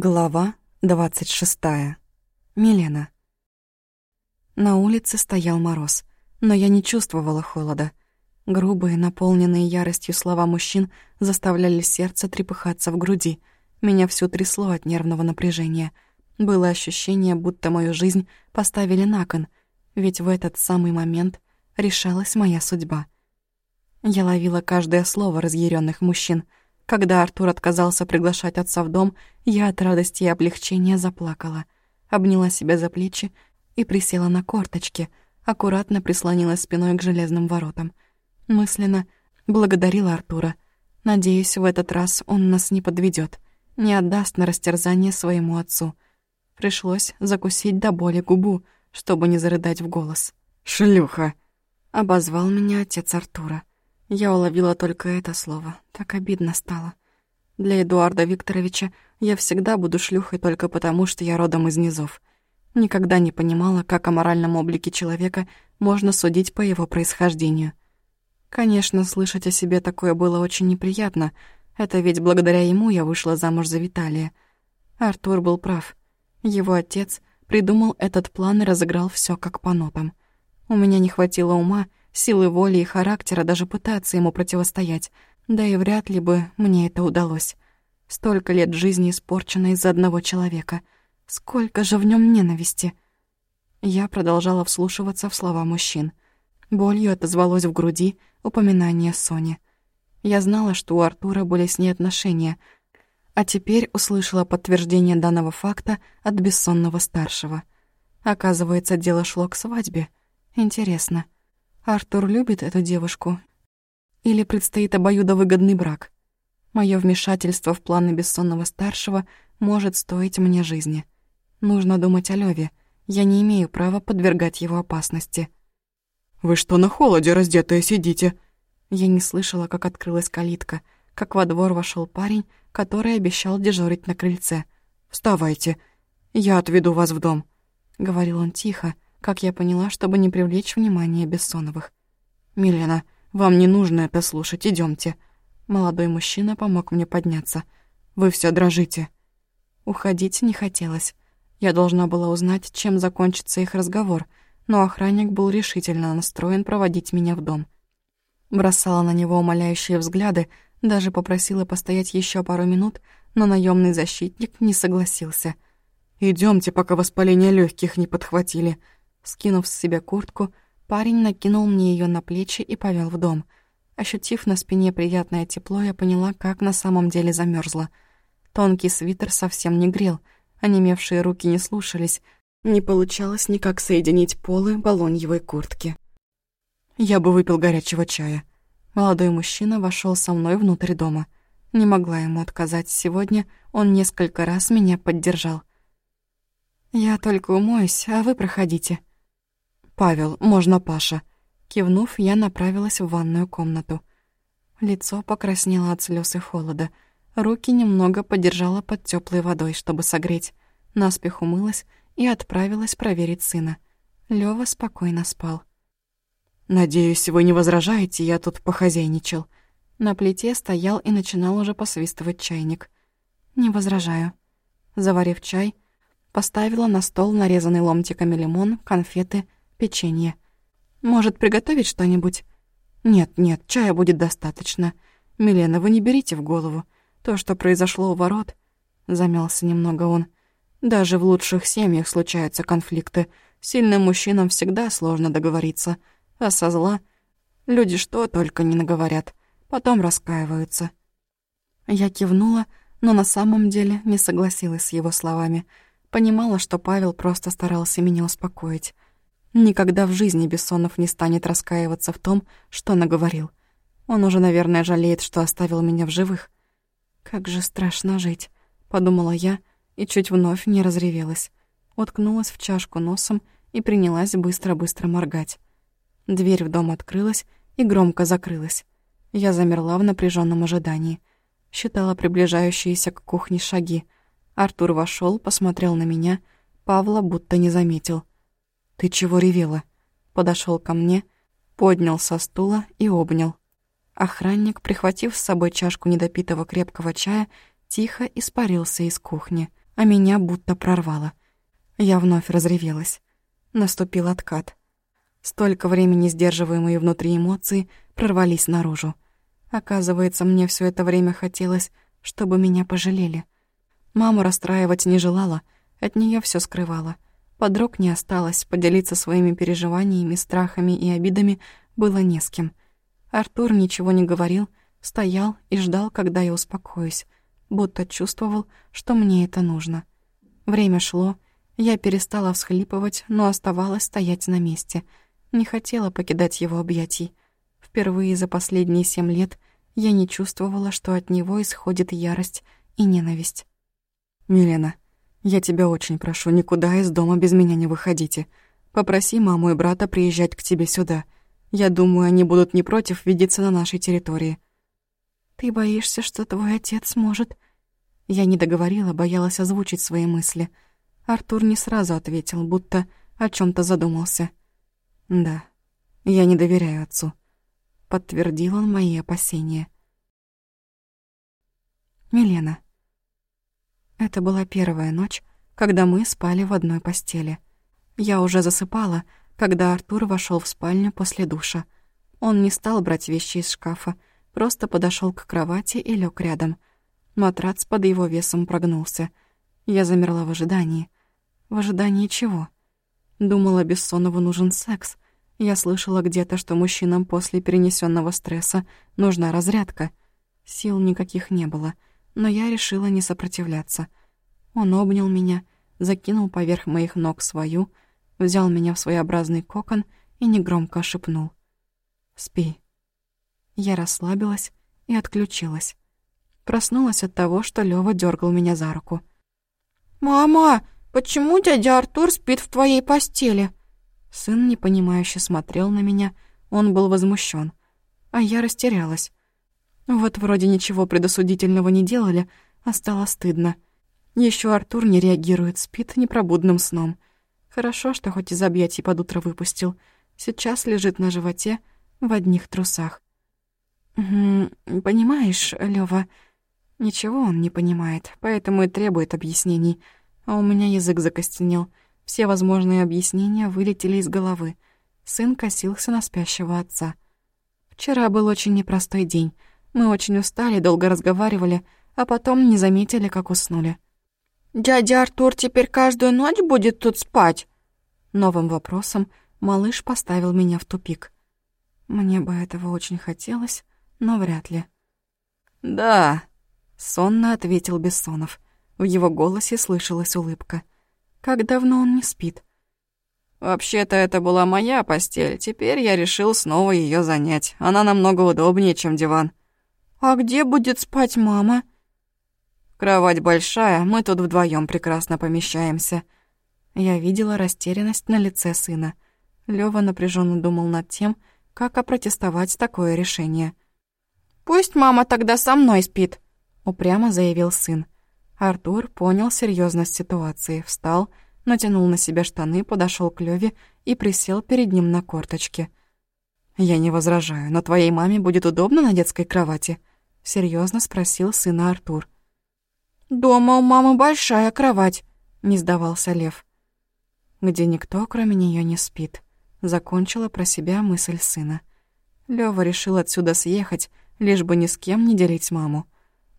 Глава двадцать шестая. Милена. На улице стоял мороз, но я не чувствовала холода. Грубые, наполненные яростью слова мужчин заставляли сердце трепыхаться в груди. Меня всё трясло от нервного напряжения. Было ощущение, будто мою жизнь поставили на кон, ведь в этот самый момент решалась моя судьба. Я ловила каждое слово разъяренных мужчин — когда Артур отказался приглашать отца в дом, я от радости и облегчения заплакала. Обняла себя за плечи и присела на корточки, аккуратно прислонилась спиной к железным воротам. Мысленно благодарила Артура. Надеюсь, в этот раз он нас не подведет, не отдаст на растерзание своему отцу. Пришлось закусить до боли губу, чтобы не зарыдать в голос. «Шлюха!» — обозвал меня отец Артура. Я уловила только это слово. Так обидно стало. Для Эдуарда Викторовича я всегда буду шлюхой только потому, что я родом из низов. Никогда не понимала, как о моральном облике человека можно судить по его происхождению. Конечно, слышать о себе такое было очень неприятно. Это ведь благодаря ему я вышла замуж за Виталия. Артур был прав. Его отец придумал этот план и разыграл все как по нотам. У меня не хватило ума силы воли и характера даже пытаться ему противостоять, да и вряд ли бы мне это удалось. Столько лет жизни испорчено из-за одного человека. Сколько же в нем ненависти. Я продолжала вслушиваться в слова мужчин. Болью отозвалось в груди упоминание Сони. Я знала, что у Артура были с ней отношения, а теперь услышала подтверждение данного факта от бессонного старшего. Оказывается, дело шло к свадьбе. Интересно. Артур любит эту девушку? Или предстоит обоюдовыгодный брак? Моё вмешательство в планы бессонного старшего может стоить мне жизни. Нужно думать о Лёве. Я не имею права подвергать его опасности. «Вы что на холоде раздетые сидите?» Я не слышала, как открылась калитка, как во двор вошёл парень, который обещал дежурить на крыльце. «Вставайте, я отведу вас в дом», — говорил он тихо, — как я поняла, чтобы не привлечь внимание Бессоновых. «Милена, вам не нужно это слушать, идемте. Молодой мужчина помог мне подняться. «Вы все дрожите». Уходить не хотелось. Я должна была узнать, чем закончится их разговор, но охранник был решительно настроен проводить меня в дом. Бросала на него умоляющие взгляды, даже попросила постоять еще пару минут, но наемный защитник не согласился. Идемте, пока воспаление легких не подхватили», Скинув с себя куртку, парень накинул мне ее на плечи и повел в дом. Ощутив на спине приятное тепло, я поняла, как на самом деле замерзла. Тонкий свитер совсем не грел, онемевшие руки не слушались, не получалось никак соединить полы балоньевой куртки. «Я бы выпил горячего чая». Молодой мужчина вошел со мной внутрь дома. Не могла ему отказать сегодня, он несколько раз меня поддержал. «Я только умоюсь, а вы проходите», «Павел, можно Паша?» Кивнув, я направилась в ванную комнату. Лицо покраснело от слез и холода. Руки немного подержала под теплой водой, чтобы согреть. Наспех умылась и отправилась проверить сына. Лёва спокойно спал. «Надеюсь, вы не возражаете, я тут похозяйничал». На плите стоял и начинал уже посвистывать чайник. «Не возражаю». Заварив чай, поставила на стол нарезанный ломтиками лимон, конфеты печенье. Может, приготовить что-нибудь? Нет, нет, чая будет достаточно. Милена, вы не берите в голову. То, что произошло у ворот, замялся немного он. Даже в лучших семьях случаются конфликты. Сильным мужчинам всегда сложно договориться. А со зла люди что только не наговорят. Потом раскаиваются. Я кивнула, но на самом деле не согласилась с его словами. Понимала, что Павел просто старался меня успокоить. Никогда в жизни Бессонов не станет раскаиваться в том, что наговорил. Он уже, наверное, жалеет, что оставил меня в живых. «Как же страшно жить», — подумала я и чуть вновь не разревелась. Уткнулась в чашку носом и принялась быстро-быстро моргать. Дверь в дом открылась и громко закрылась. Я замерла в напряженном ожидании. Считала приближающиеся к кухне шаги. Артур вошел, посмотрел на меня, Павла будто не заметил. «Ты чего ревела?» Подошел ко мне, поднял со стула и обнял. Охранник, прихватив с собой чашку недопитого крепкого чая, тихо испарился из кухни. а меня будто прорвало. Я вновь разревелась. Наступил откат. Столько времени сдерживаемые внутри эмоции прорвались наружу. Оказывается, мне все это время хотелось, чтобы меня пожалели. Маму расстраивать не желала, от нее все скрывала. Подруг не осталось, поделиться своими переживаниями, страхами и обидами было не с кем. Артур ничего не говорил, стоял и ждал, когда я успокоюсь, будто чувствовал, что мне это нужно. Время шло, я перестала всхлипывать, но оставалась стоять на месте. Не хотела покидать его объятий. Впервые за последние семь лет я не чувствовала, что от него исходит ярость и ненависть. «Милена, я тебя очень прошу, никуда из дома без меня не выходите. Попроси маму и брата приезжать к тебе сюда. Я думаю, они будут не против видеться на нашей территории». «Ты боишься, что твой отец может...» Я не договорила, боялась озвучить свои мысли. Артур не сразу ответил, будто о чем то задумался. «Да, я не доверяю отцу», — подтвердил он мои опасения. Милена. Это была первая ночь, когда мы спали в одной постели. Я уже засыпала, когда Артур вошел в спальню после душа. Он не стал брать вещи из шкафа, просто подошел к кровати и лег рядом. Матрац под его весом прогнулся. Я замерла в ожидании. В ожидании чего? Думала, Бессонову нужен секс. Я слышала где-то, что мужчинам после перенесенного стресса нужна разрядка. Сил никаких не было — но я решила не сопротивляться. Он обнял меня, закинул поверх моих ног свою, взял меня в своеобразный кокон и негромко шепнул. «Спи». Я расслабилась и отключилась. Проснулась от того, что Лёва дергал меня за руку. «Мама, почему дядя Артур спит в твоей постели?» Сын непонимающе смотрел на меня, он был возмущен, а я растерялась. Вот вроде ничего предосудительного не делали, а стало стыдно. Еще Артур не реагирует, спит непробудным сном. Хорошо, что хоть из объятий под утро выпустил. Сейчас лежит на животе в одних трусах. «Понимаешь, Лёва...» Ничего он не понимает, поэтому и требует объяснений. А у меня язык закостенел. Все возможные объяснения вылетели из головы. Сын косился на спящего отца. Вчера был очень непростой день. Мы очень устали, долго разговаривали, а потом не заметили, как уснули. «Дядя Артур теперь каждую ночь будет тут спать?» Новым вопросом малыш поставил меня в тупик. Мне бы этого очень хотелось, но вряд ли. «Да», — сонно ответил Бессонов. В его голосе слышалась улыбка. «Как давно он не спит?» «Вообще-то это была моя постель, теперь я решил снова ее занять. Она намного удобнее, чем диван». «А где будет спать мама?» «Кровать большая, мы тут вдвоем прекрасно помещаемся». Я видела растерянность на лице сына. Лёва напряженно думал над тем, как опротестовать такое решение. «Пусть мама тогда со мной спит», — упрямо заявил сын. Артур понял серьезность ситуации, встал, натянул на себя штаны, подошел к Лёве и присел перед ним на корточки. «Я не возражаю, но твоей маме будет удобно на детской кровати?» — серьезно спросил сына Артур. «Дома у мамы большая кровать», — не сдавался Лев. «Где никто, кроме нее не спит», — закончила про себя мысль сына. Лёва решил отсюда съехать, лишь бы ни с кем не делить маму.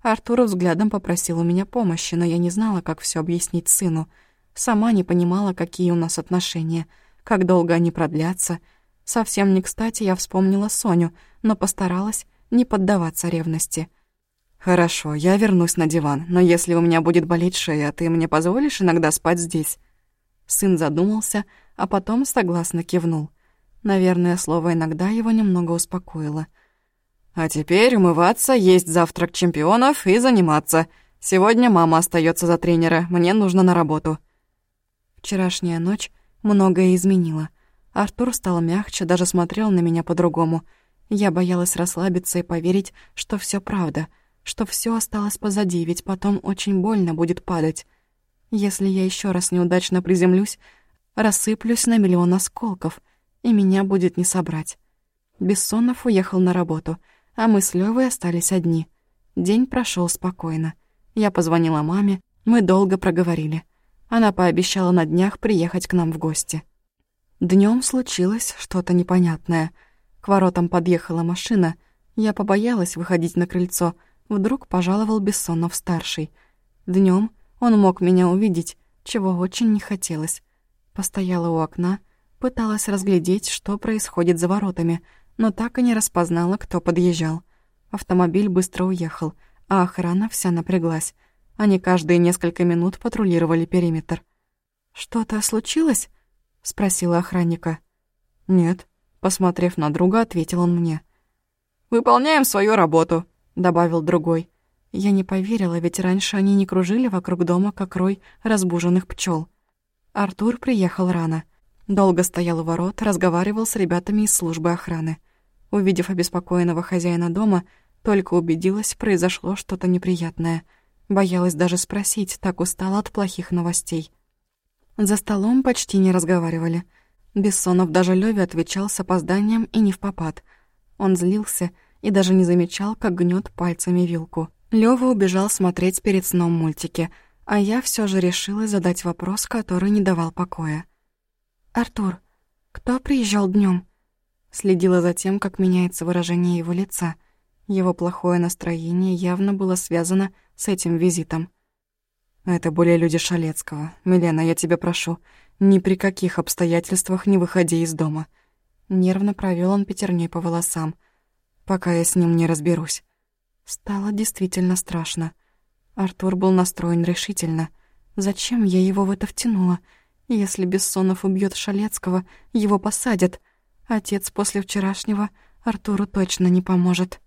Артур взглядом попросил у меня помощи, но я не знала, как все объяснить сыну. Сама не понимала, какие у нас отношения, как долго они продлятся. Совсем не кстати я вспомнила Соню, но постаралась не поддаваться ревности. «Хорошо, я вернусь на диван, но если у меня будет болеть шея, ты мне позволишь иногда спать здесь?» Сын задумался, а потом согласно кивнул. Наверное, слово «иногда» его немного успокоило. «А теперь умываться, есть завтрак чемпионов и заниматься. Сегодня мама остается за тренера, мне нужно на работу». Вчерашняя ночь многое изменила. Артур стал мягче, даже смотрел на меня по-другому — я боялась расслабиться и поверить, что все правда, что все осталось позади, ведь потом очень больно будет падать. Если я еще раз неудачно приземлюсь, рассыплюсь на миллион осколков, и меня будет не собрать. Бессонов уехал на работу, а мы с Левой остались одни. День прошел спокойно. Я позвонила маме, Мы долго проговорили. Она пообещала на днях приехать к нам в гости. Днем случилось что-то непонятное. К воротам подъехала машина. Я побоялась выходить на крыльцо. Вдруг пожаловал Бессонов-старший. Днем он мог меня увидеть, чего очень не хотелось. Постояла у окна, пыталась разглядеть, что происходит за воротами, но так и не распознала, кто подъезжал. Автомобиль быстро уехал, а охрана вся напряглась. Они каждые несколько минут патрулировали периметр. «Что-то случилось?» — спросила охранника. «Нет», — посмотрев на друга, ответил он мне. «Выполняем свою работу», — добавил другой. Я не поверила, ведь раньше они не кружили вокруг дома, как рой разбуженных пчел. Артур приехал рано. Долго стоял у ворот, разговаривал с ребятами из службы охраны. Увидев обеспокоенного хозяина дома, только убедилась, произошло что-то неприятное. Боялась даже спросить, так устала от плохих новостей. За столом почти не разговаривали. Бессонов даже Лёве отвечал с опозданием и не в попад. Он злился и даже не замечал, как гнет пальцами вилку. Лёва убежал смотреть перед сном мультики, а я все же решила задать вопрос, который не давал покоя. «Артур, кто приезжал днем? Следила за тем, как меняется выражение его лица. Его плохое настроение явно было связано с этим визитом. Это более люди Шалецкого. Милена, я тебя прошу, ни при каких обстоятельствах не выходи из дома. Нервно провел он пятерней по волосам, пока я с ним не разберусь. Стало действительно страшно. Артур был настроен решительно. Зачем я его в это втянула? Если Бессонов убьет Шалецкого, его посадят. Отец после вчерашнего Артуру точно не поможет.